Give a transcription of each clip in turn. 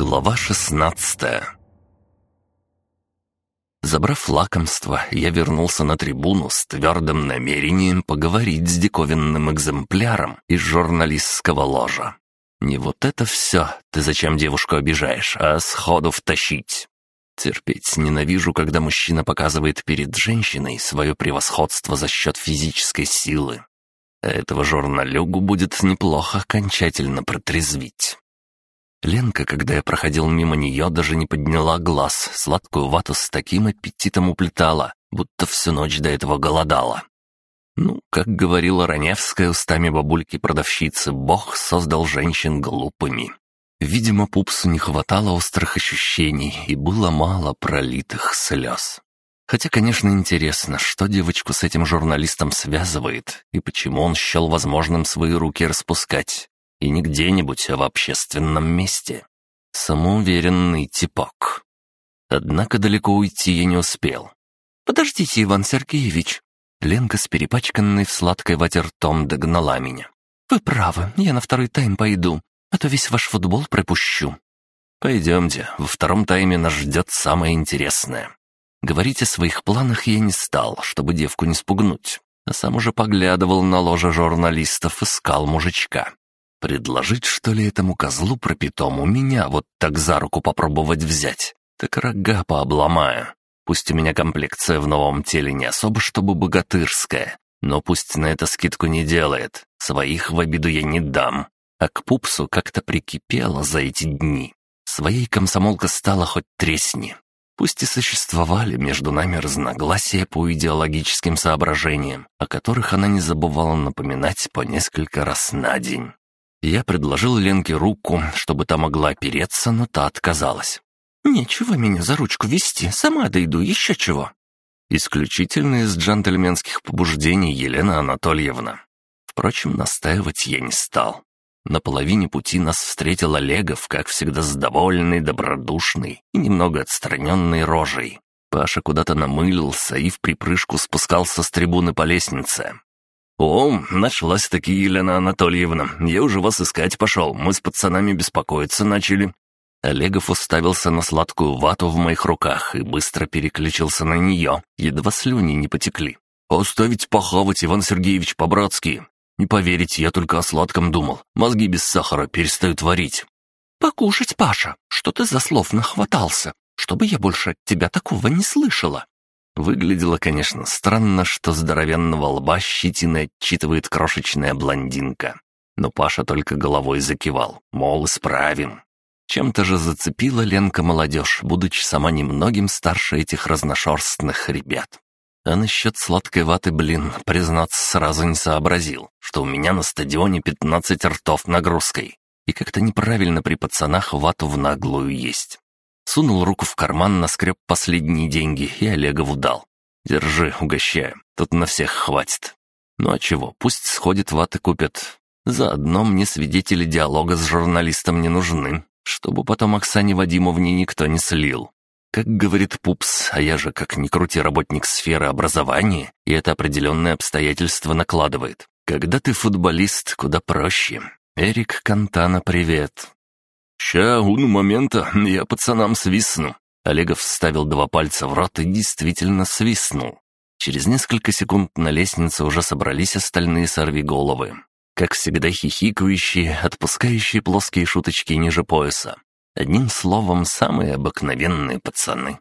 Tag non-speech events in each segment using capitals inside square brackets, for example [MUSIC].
Глава шестнадцатая Забрав лакомство, я вернулся на трибуну с твердым намерением поговорить с диковинным экземпляром из журналистского ложа. Не вот это все, ты зачем девушку обижаешь, а сходу втащить. Терпеть ненавижу, когда мужчина показывает перед женщиной свое превосходство за счет физической силы. Этого журналюгу будет неплохо окончательно протрезвить. Ленка, когда я проходил мимо нее, даже не подняла глаз, сладкую вату с таким аппетитом уплетала, будто всю ночь до этого голодала. Ну, как говорила Раневская устами бабульки-продавщицы, Бог создал женщин глупыми. Видимо, пупсу не хватало острых ощущений и было мало пролитых слез. Хотя, конечно, интересно, что девочку с этим журналистом связывает и почему он счел возможным свои руки распускать. И не где-нибудь, а в общественном месте. Самоуверенный типок. Однако далеко уйти я не успел. «Подождите, Иван Сергеевич!» Ленка с перепачканной в сладкой вате ртом догнала меня. «Вы правы, я на второй тайм пойду, а то весь ваш футбол пропущу». «Пойдемте, во втором тайме нас ждет самое интересное». Говорить о своих планах я не стал, чтобы девку не спугнуть, а сам уже поглядывал на ложе журналистов, искал мужичка. Предложить, что ли, этому козлу пропитому меня вот так за руку попробовать взять? Так рога пообломаю. Пусть у меня комплекция в новом теле не особо чтобы богатырская, но пусть на это скидку не делает. Своих в обиду я не дам. А к пупсу как-то прикипело за эти дни. Своей комсомолка стала хоть тресни. Пусть и существовали между нами разногласия по идеологическим соображениям, о которых она не забывала напоминать по несколько раз на день. Я предложил Ленке руку, чтобы та могла опереться, но та отказалась. «Нечего меня за ручку вести, сама дойду, еще чего». Исключительно из джентльменских побуждений Елена Анатольевна. Впрочем, настаивать я не стал. На половине пути нас встретил Олегов, как всегда, с довольной, добродушной и немного отстраненной рожей. Паша куда-то намылился и в припрыжку спускался с трибуны по лестнице. «О, нашлась-таки Елена Анатольевна. Я уже вас искать пошел. Мы с пацанами беспокоиться начали». Олегов уставился на сладкую вату в моих руках и быстро переключился на нее. Едва слюни не потекли. «Оставить похавать, Иван Сергеевич, по-братски. Не поверите, я только о сладком думал. Мозги без сахара перестают варить». «Покушать, Паша. Что ты за слов нахватался? Чтобы я больше от тебя такого не слышала». Выглядело, конечно, странно, что здоровенного лба щетиной отчитывает крошечная блондинка. Но Паша только головой закивал, мол, исправим. Чем-то же зацепила Ленка молодежь, будучи сама немногим старше этих разношерстных ребят. А насчет сладкой ваты, блин, признаться, сразу не сообразил, что у меня на стадионе 15 ртов нагрузкой. И как-то неправильно при пацанах вату в наглую есть. Сунул руку в карман, наскреб последние деньги и Олегову дал. «Держи, угощаю, тут на всех хватит». Ну а чего, пусть сходит ваты купят. Заодно мне свидетели диалога с журналистом не нужны, чтобы потом Оксане Вадимовне никто не слил. Как говорит Пупс, а я же как ни крути работник сферы образования, и это определенные обстоятельства накладывает. Когда ты футболист, куда проще. Эрик Кантана, привет. «Ща, уну момента, я пацанам свистну». Олегов вставил два пальца в рот и действительно свистнул. Через несколько секунд на лестнице уже собрались остальные сорвиголовы. Как всегда хихикающие, отпускающие плоские шуточки ниже пояса. Одним словом, самые обыкновенные пацаны.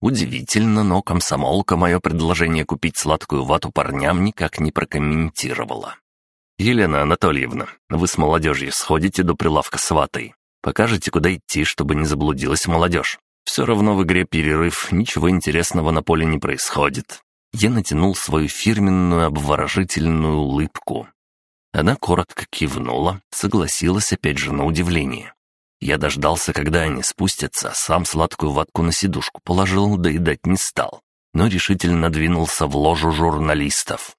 Удивительно, но комсомолка мое предложение купить сладкую вату парням никак не прокомментировала. «Елена Анатольевна, вы с молодежью сходите до прилавка с ватой. Покажете, куда идти, чтобы не заблудилась молодежь. Все равно в игре перерыв, ничего интересного на поле не происходит. Я натянул свою фирменную обворожительную улыбку. Она коротко кивнула, согласилась опять же на удивление. Я дождался, когда они спустятся, сам сладкую ватку на сидушку положил, доедать не стал, но решительно двинулся в ложу журналистов.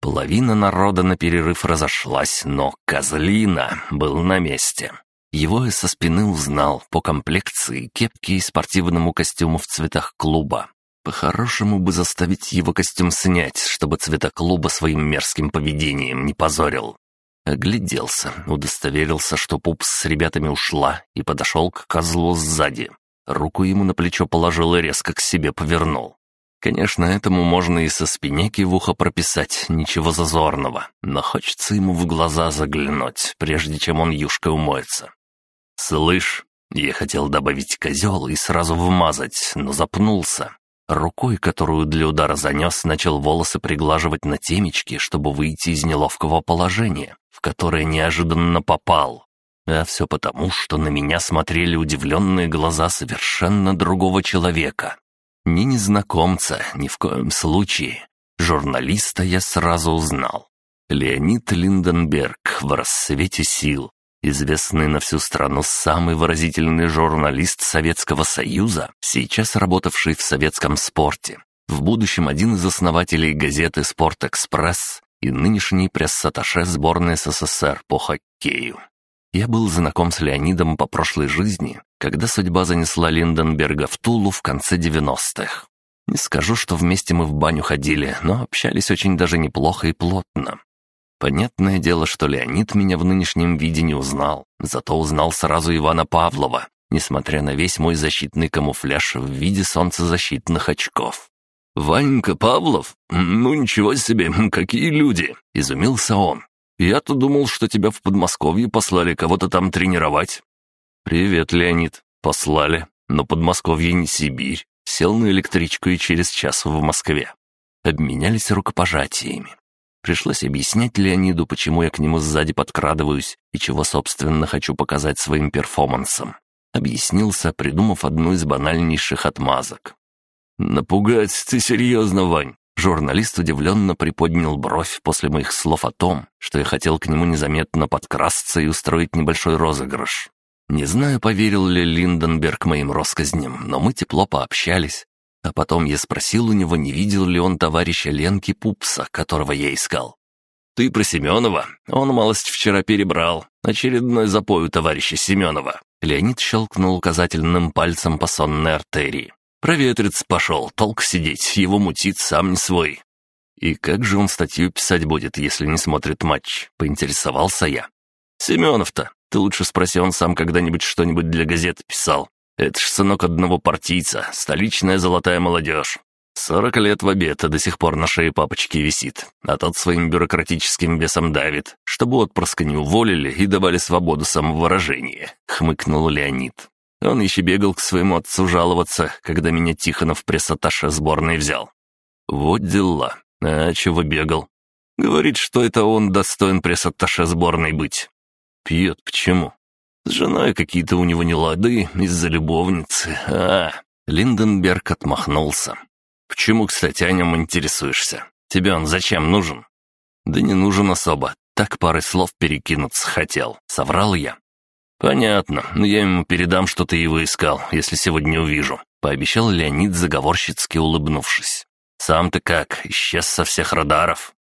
Половина народа на перерыв разошлась, но Козлина был на месте. Его я со спины узнал по комплекции, кепке и спортивному костюму в цветах клуба. По-хорошему бы заставить его костюм снять, чтобы цвета клуба своим мерзким поведением не позорил. Огляделся, удостоверился, что пупс с ребятами ушла, и подошел к козлу сзади. Руку ему на плечо положил и резко к себе повернул. Конечно, этому можно и со спинеки в ухо прописать, ничего зазорного, но хочется ему в глаза заглянуть, прежде чем он юшкой умоется. «Слышь, я хотел добавить козел и сразу вмазать, но запнулся. Рукой, которую для удара занес, начал волосы приглаживать на темечке, чтобы выйти из неловкого положения, в которое неожиданно попал. А все потому, что на меня смотрели удивленные глаза совершенно другого человека. Не незнакомца, ни в коем случае. Журналиста я сразу узнал. Леонид Линденберг в рассвете сил, известный на всю страну самый выразительный журналист Советского Союза, сейчас работавший в советском спорте, в будущем один из основателей газеты «Спорт-экспресс» и нынешний пресс-атташе сборной СССР по хоккею. Я был знаком с Леонидом по прошлой жизни, когда судьба занесла Линденберга в Тулу в конце 90-х. Не скажу, что вместе мы в баню ходили, но общались очень даже неплохо и плотно. Понятное дело, что Леонид меня в нынешнем виде не узнал, зато узнал сразу Ивана Павлова, несмотря на весь мой защитный камуфляж в виде солнцезащитных очков. «Ванька Павлов? Ну ничего себе, [LAUGHS] какие люди!» — изумился он. «Я-то думал, что тебя в Подмосковье послали кого-то там тренировать». «Привет, Леонид. Послали. Но Подмосковье не Сибирь. Сел на электричку и через час в Москве». Обменялись рукопожатиями. Пришлось объяснять Леониду, почему я к нему сзади подкрадываюсь и чего, собственно, хочу показать своим перформансом. Объяснился, придумав одну из банальнейших отмазок. «Напугать ты серьезно, Вань?» Журналист удивленно приподнял бровь после моих слов о том, что я хотел к нему незаметно подкрасться и устроить небольшой розыгрыш. Не знаю, поверил ли Линденберг моим россказням, но мы тепло пообщались, а потом я спросил у него, не видел ли он товарища Ленки Пупса, которого я искал. «Ты про Семенова? Он малость вчера перебрал. Очередной запой у товарища Семенова». Леонид щелкнул указательным пальцем по сонной артерии. «Проветриться пошел, толк сидеть, его мутит сам не свой». «И как же он статью писать будет, если не смотрит матч?» — поинтересовался я. «Семенов-то, ты лучше спроси, он сам когда-нибудь что-нибудь для газет писал. Это ж сынок одного партийца, столичная золотая молодежь. Сорок лет в обед, а до сих пор на шее папочки висит, а тот своим бюрократическим весом давит, чтобы отпрыска не уволили и давали свободу самовыражения», — хмыкнул Леонид. Он еще бегал к своему отцу жаловаться, когда меня Тихонов пресс-атташе сборной взял. Вот дела. А чего бегал? Говорит, что это он достоин пресс-атташе сборной быть. Пьет почему? С женой какие-то у него нелады из-за любовницы. А, Линденберг отмахнулся. «Почему, кстати, о нем интересуешься? Тебе он зачем нужен?» «Да не нужен особо. Так пары слов перекинуться хотел. Соврал я». «Понятно, но я ему передам, что ты его искал, если сегодня увижу», — пообещал Леонид, заговорщицки улыбнувшись. «Сам ты как, исчез со всех радаров».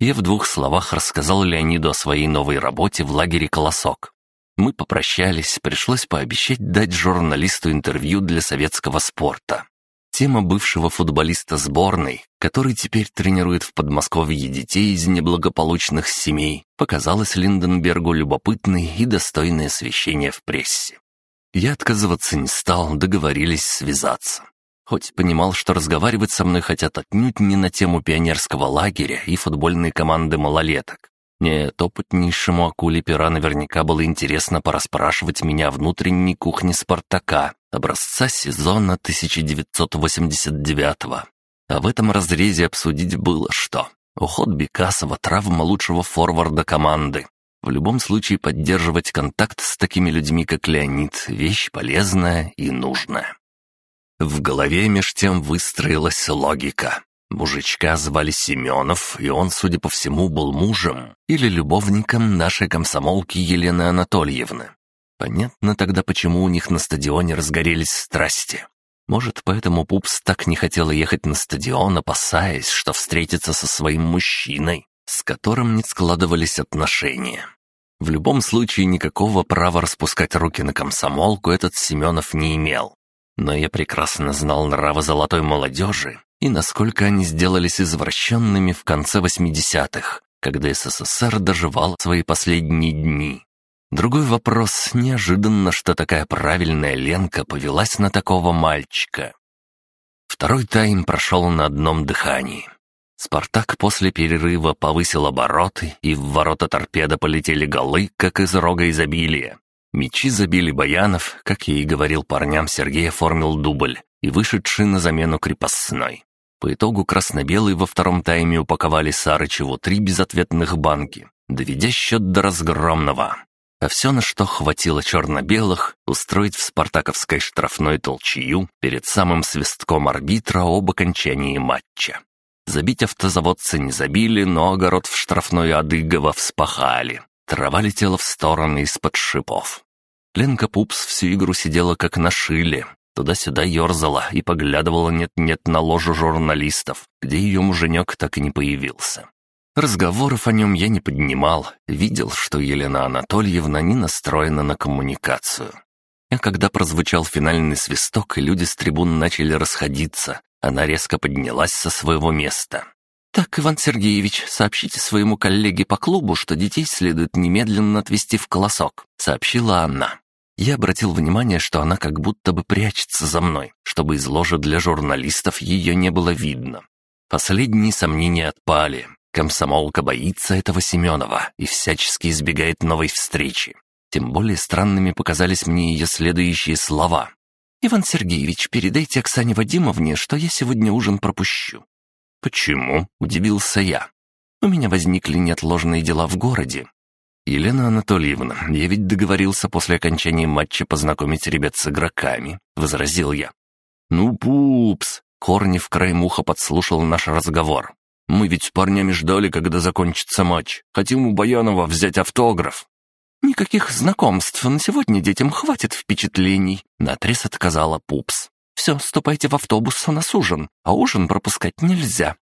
Я в двух словах рассказал Леониду о своей новой работе в лагере «Колосок». Мы попрощались, пришлось пообещать дать журналисту интервью для советского спорта. Тема бывшего футболиста сборной, который теперь тренирует в Подмосковье детей из неблагополучных семей, показалась Линденбергу любопытной и достойной освещения в прессе. Я отказываться не стал, договорились связаться. Хоть понимал, что разговаривать со мной хотят отнюдь не на тему пионерского лагеря и футбольной команды малолеток. Нет, опытнейшему акуле пера наверняка было интересно порасспрашивать меня о внутренней кухне «Спартака», образца сезона 1989-го. А в этом разрезе обсудить было что? Уход Бекасова, травма лучшего форварда команды. В любом случае поддерживать контакт с такими людьми, как Леонид, вещь полезная и нужная. В голове меж тем выстроилась логика. Мужичка звали Семенов, и он, судя по всему, был мужем или любовником нашей комсомолки Елены Анатольевны. Понятно тогда, почему у них на стадионе разгорелись страсти. Может, поэтому Пупс так не хотела ехать на стадион, опасаясь, что встретится со своим мужчиной, с которым не складывались отношения. В любом случае, никакого права распускать руки на комсомолку этот Семенов не имел. Но я прекрасно знал нравы золотой молодежи и насколько они сделались извращенными в конце 80-х, когда СССР доживал свои последние дни. Другой вопрос — неожиданно, что такая правильная Ленка повелась на такого мальчика. Второй тайм прошел на одном дыхании. «Спартак» после перерыва повысил обороты, и в ворота торпеда полетели голы, как из рога изобилия. Мечи забили Баянов, как я и говорил парням, Сергей оформил дубль и вышедший на замену крепостной. По итогу красно-белые во втором тайме упаковали Сарычеву три безответных банки, доведя счет до разгромного. А все, на что хватило черно-белых, устроить в спартаковской штрафной толчью перед самым свистком арбитра об окончании матча. Забить автозаводцы не забили, но огород в штрафной Адыгова вспахали. Трава летела в стороны из-под шипов. Ленка Пупс всю игру сидела как на шиле. Туда-сюда ерзала и поглядывала нет-нет на ложу журналистов, где ее муженек так и не появился. Разговоров о нем я не поднимал, видел, что Елена Анатольевна не настроена на коммуникацию. А когда прозвучал финальный свисток, и люди с трибун начали расходиться, она резко поднялась со своего места. «Так, Иван Сергеевич, сообщите своему коллеге по клубу, что детей следует немедленно отвезти в колосок», — сообщила она. Я обратил внимание, что она как будто бы прячется за мной, чтобы из ложи для журналистов ее не было видно. Последние сомнения отпали. Комсомолка боится этого Семенова и всячески избегает новой встречи. Тем более странными показались мне ее следующие слова. «Иван Сергеевич, передайте Оксане Вадимовне, что я сегодня ужин пропущу». «Почему?» — удивился я. «У меня возникли неотложные дела в городе». «Елена Анатольевна, я ведь договорился после окончания матча познакомить ребят с игроками», — возразил я. «Ну, пупс!» — Корнев краем уха подслушал наш разговор. Мы ведь с парнями ждали, когда закончится матч. Хотим у Баянова взять автограф». «Никаких знакомств на сегодня детям хватит впечатлений», — наотрез отказала Пупс. «Все, ступайте в автобус, у нас ужин, а ужин пропускать нельзя».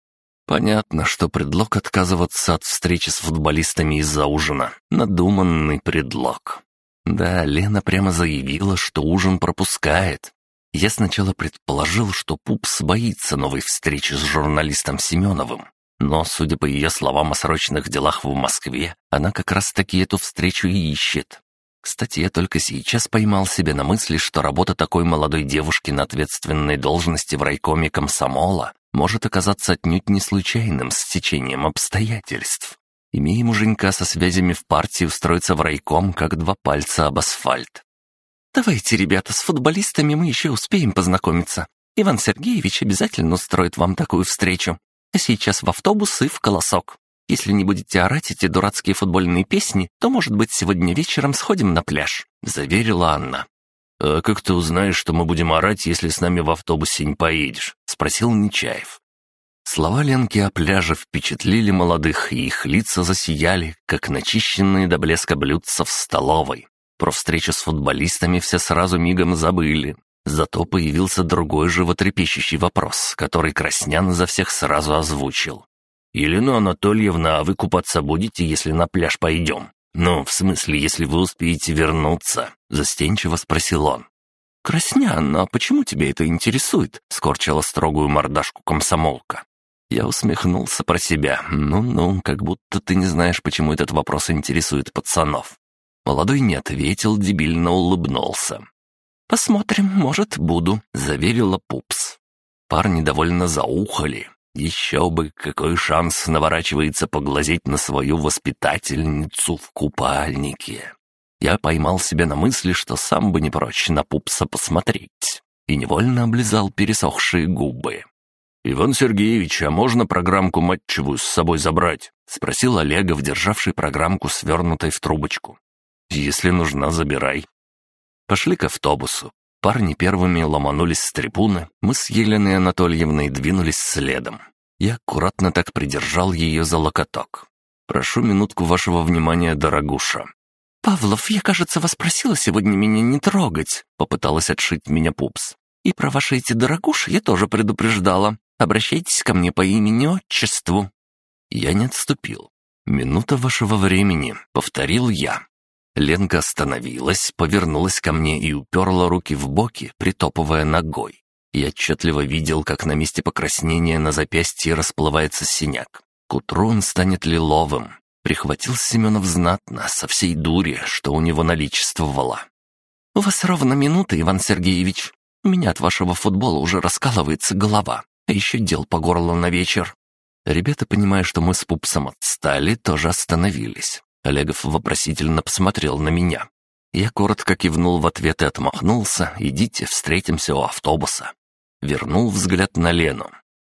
Понятно, что предлог отказываться от встречи с футболистами из-за ужина. Надуманный предлог. Да, Лена прямо заявила, что ужин пропускает. Я сначала предположил, что Пупс боится новой встречи с журналистом Семеновым. Но, судя по ее словам о срочных делах в Москве, она как раз-таки эту встречу и ищет. Кстати, я только сейчас поймал себя на мысли, что работа такой молодой девушки на ответственной должности в райкоме комсомола может оказаться отнюдь не случайным стечением обстоятельств. Имея муженька со связями в партии, устроиться в райком, как два пальца об асфальт. «Давайте, ребята, с футболистами мы еще успеем познакомиться. Иван Сергеевич обязательно устроит вам такую встречу. А сейчас в автобус и в колосок. Если не будете орать эти дурацкие футбольные песни, то, может быть, сегодня вечером сходим на пляж», — заверила Анна. «А как ты узнаешь, что мы будем орать, если с нами в автобусе не поедешь?» — спросил Нечаев. Слова Ленки о пляже впечатлили молодых, и их лица засияли, как начищенные до блеска блюдца в столовой. Про встречу с футболистами все сразу мигом забыли. Зато появился другой животрепещущий вопрос, который Краснян за всех сразу озвучил. «Елена Анатольевна, а вы купаться будете, если на пляж пойдем?» «Ну, в смысле, если вы успеете вернуться?» — застенчиво спросил он. «Краснян, а почему тебя это интересует?» — скорчила строгую мордашку комсомолка. Я усмехнулся про себя. «Ну-ну, как будто ты не знаешь, почему этот вопрос интересует пацанов. Молодой не ответил, дебильно улыбнулся. «Посмотрим, может, буду», — заверила Пупс. Парни довольно заухали. Еще бы, какой шанс наворачивается поглазеть на свою воспитательницу в купальнике. Я поймал себя на мысли, что сам бы не прочь на Пупса посмотреть, и невольно облизал пересохшие губы. «Иван Сергеевич, а можно программку матчевую с собой забрать?» — спросил Олегов, державший программку, свернутой в трубочку. Если нужна, забирай». Пошли к автобусу. Парни первыми ломанулись с трибуны, мы с Еленой Анатольевной двинулись следом. Я аккуратно так придержал ее за локоток. «Прошу минутку вашего внимания, дорогуша». «Павлов, я, кажется, вас просила сегодня меня не трогать», — попыталась отшить меня пупс. «И про ваши эти дорогуши я тоже предупреждала. Обращайтесь ко мне по имени-отчеству». Я не отступил. «Минута вашего времени», — повторил я. Ленка остановилась, повернулась ко мне и уперла руки в боки, притопывая ногой. Я отчетливо видел, как на месте покраснения на запястье расплывается синяк. К утру он станет лиловым. Прихватил Семенов знатно, со всей дури, что у него наличествовало. «У вас ровно минута, Иван Сергеевич. У меня от вашего футбола уже раскалывается голова, а еще дел по горло на вечер». Ребята, понимая, что мы с пупсом отстали, тоже остановились. Олегов вопросительно посмотрел на меня. Я коротко кивнул в ответ и отмахнулся. «Идите, встретимся у автобуса». Вернул взгляд на Лену.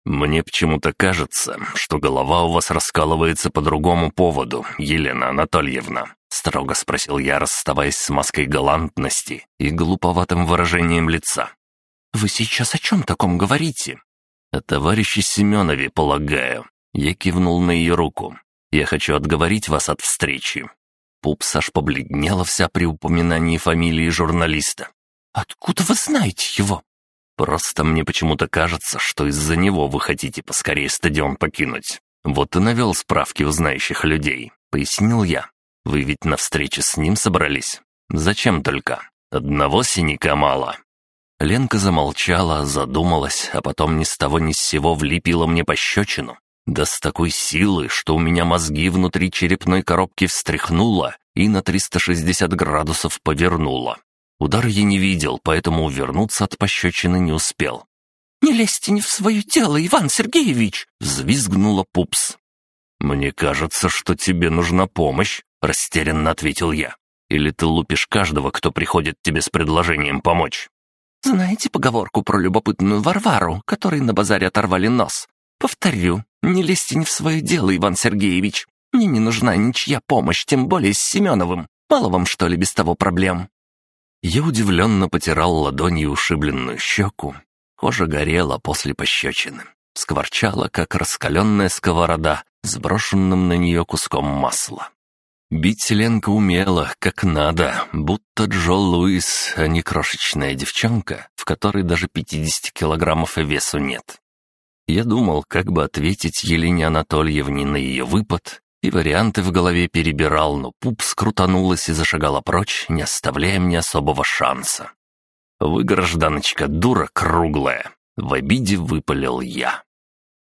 «Мне почему-то кажется, что голова у вас раскалывается по другому поводу, Елена Анатольевна», — строго спросил я, расставаясь с маской галантности и глуповатым выражением лица. «Вы сейчас о чем таком говорите?» «О товарище Семенове, полагаю». Я кивнул на ее руку. «Я хочу отговорить вас от встречи». Пупс аж побледнела вся при упоминании фамилии журналиста. «Откуда вы знаете его?» Просто мне почему-то кажется, что из-за него вы хотите поскорее стадион покинуть. Вот и навел справки у знающих людей. Пояснил я. Вы ведь на встрече с ним собрались? Зачем только? Одного синяка мало». Ленка замолчала, задумалась, а потом ни с того ни с сего влепила мне пощечину. Да с такой силы, что у меня мозги внутри черепной коробки встряхнуло и на 360 градусов повернуло. Удар я не видел, поэтому увернуться от пощечины не успел. «Не лезьте не в свое тело, Иван Сергеевич!» — взвизгнула Пупс. «Мне кажется, что тебе нужна помощь», — растерянно ответил я. «Или ты лупишь каждого, кто приходит тебе с предложением помочь?» «Знаете поговорку про любопытную Варвару, которой на базаре оторвали нос? Повторю, не лезьте не в свое дело, Иван Сергеевич. Мне не нужна ничья помощь, тем более с Семеновым. Мало вам, что ли, без того проблем?» Я удивленно потирал ладонью ушибленную щеку. Кожа горела после пощечины. Скворчала, как раскаленная сковорода, сброшенным на нее куском масла. Бить Ленка умела, как надо, будто Джо Луис, а не крошечная девчонка, в которой даже 50 килограммов весу нет. Я думал, как бы ответить Елене Анатольевне на ее выпад, и варианты в голове перебирал, но пуп скрутанулась и зашагала прочь, не оставляя мне особого шанса. «Вы, гражданочка, дура круглая!» — в обиде выпалил я.